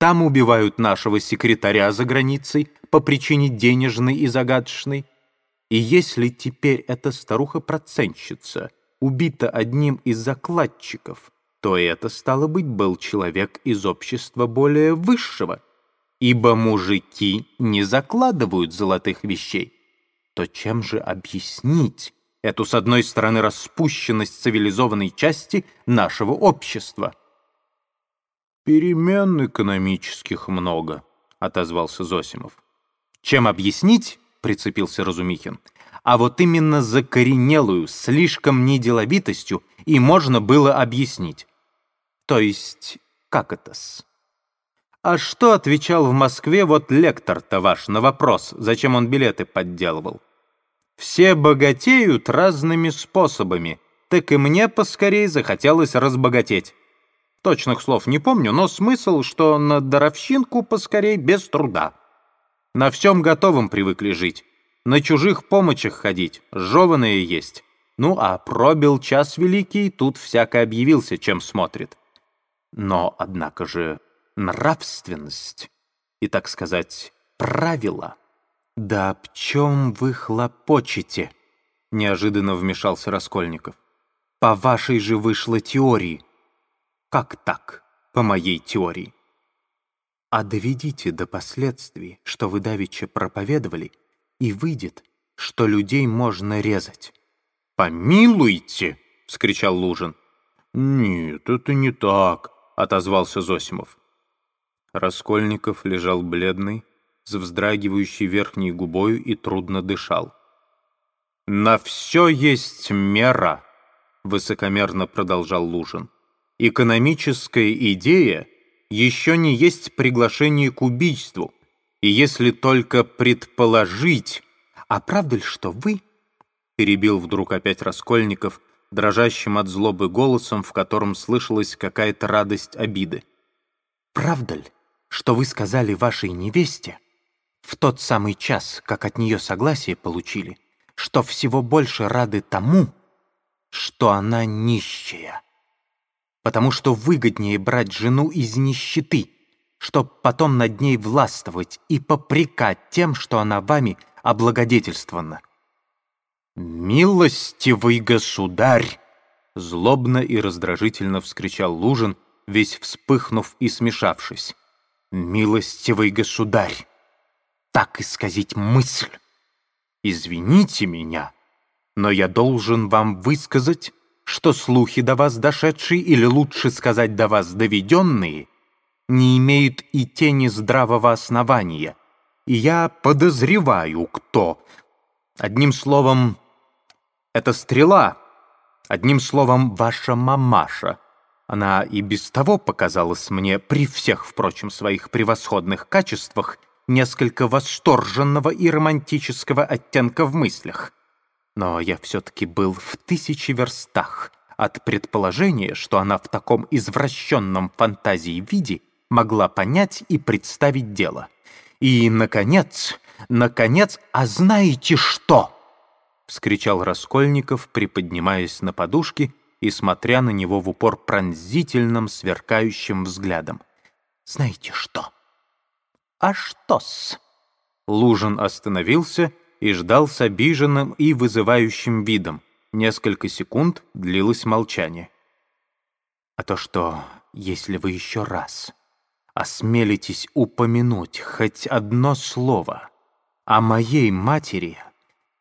Там убивают нашего секретаря за границей по причине денежной и загадочной. И если теперь эта старуха-процентщица убита одним из закладчиков, то это, стало быть, был человек из общества более высшего, ибо мужики не закладывают золотых вещей. То чем же объяснить эту, с одной стороны, распущенность цивилизованной части нашего общества? «Перемен экономических много», — отозвался Зосимов. «Чем объяснить?» — прицепился Разумихин. «А вот именно закоренелую, слишком неделовитостью и можно было объяснить. То есть, как это-с? А что отвечал в Москве вот лектор-то ваш на вопрос, зачем он билеты подделывал? Все богатеют разными способами, так и мне поскорей захотелось разбогатеть. Точных слов не помню, но смысл, что на даровщинку поскорей без труда. На всем готовом привыкли жить, на чужих помощях ходить, жеванные есть. Ну а пробил час великий, тут всяко объявился, чем смотрит. Но, однако же, нравственность и, так сказать, правила. «Да об чем вы хлопочете?» — неожиданно вмешался Раскольников. «По вашей же вышло теории». «Как так, по моей теории?» «А доведите до последствий, что вы давеча проповедовали, и выйдет, что людей можно резать». «Помилуйте!» — вскричал Лужин. «Нет, это не так», — отозвался Зосимов. Раскольников лежал бледный, с вздрагивающей верхней губою и трудно дышал. «На все есть мера», — высокомерно продолжал Лужин. «Экономическая идея еще не есть приглашение к убийству, и если только предположить, а правда ли, что вы...» перебил вдруг опять Раскольников, дрожащим от злобы голосом, в котором слышалась какая-то радость обиды. «Правда ли, что вы сказали вашей невесте, в тот самый час, как от нее согласие получили, что всего больше рады тому, что она нищая. Потому что выгоднее брать жену из нищеты, чтоб потом над ней властвовать и попрекать тем, что она вами облагодетельствована. «Милостивый государь!» Злобно и раздражительно вскричал Лужин, весь вспыхнув и смешавшись. «Милостивый государь! так исказить мысль. Извините меня, но я должен вам высказать, что слухи до вас дошедшие, или лучше сказать до вас доведенные, не имеют и тени здравого основания, и я подозреваю, кто. Одним словом, это стрела, одним словом, ваша мамаша. Она и без того показалась мне при всех, впрочем, своих превосходных качествах — несколько восторженного и романтического оттенка в мыслях. Но я все-таки был в тысячи верстах от предположения, что она в таком извращенном фантазии виде могла понять и представить дело. И, наконец, наконец, а знаете что? вскричал Раскольников, приподнимаясь на подушке и смотря на него в упор пронзительным, сверкающим взглядом. «Знаете что?» «А что-с?» Лужин остановился и ждал с обиженным и вызывающим видом. Несколько секунд длилось молчание. «А то что, если вы еще раз осмелитесь упомянуть хоть одно слово о моей матери,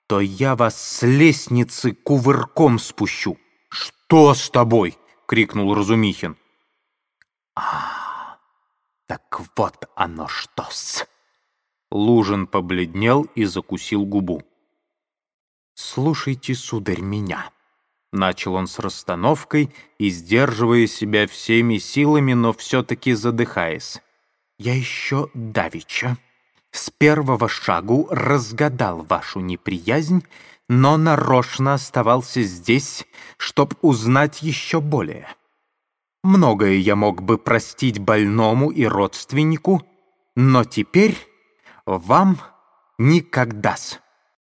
то я вас с лестницы кувырком спущу». «Что с тобой?» — крикнул Разумихин. «А, так вот оно что-с. Лужин побледнел и закусил губу. «Слушайте, сударь, меня», — начал он с расстановкой и сдерживая себя всеми силами, но все-таки задыхаясь. «Я еще давеча с первого шагу разгадал вашу неприязнь, но нарочно оставался здесь, чтоб узнать еще более. Многое я мог бы простить больному и родственнику, но теперь вам никогда-с.